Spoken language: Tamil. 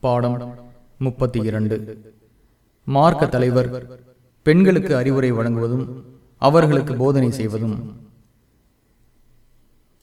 பாடம் முப்பத்தி இரண்டு. மார்க்க தலைவர் பெண்களுக்கு அறிவுரை வழங்குவதும் அவர்களுக்கு போதனை செய்வதும்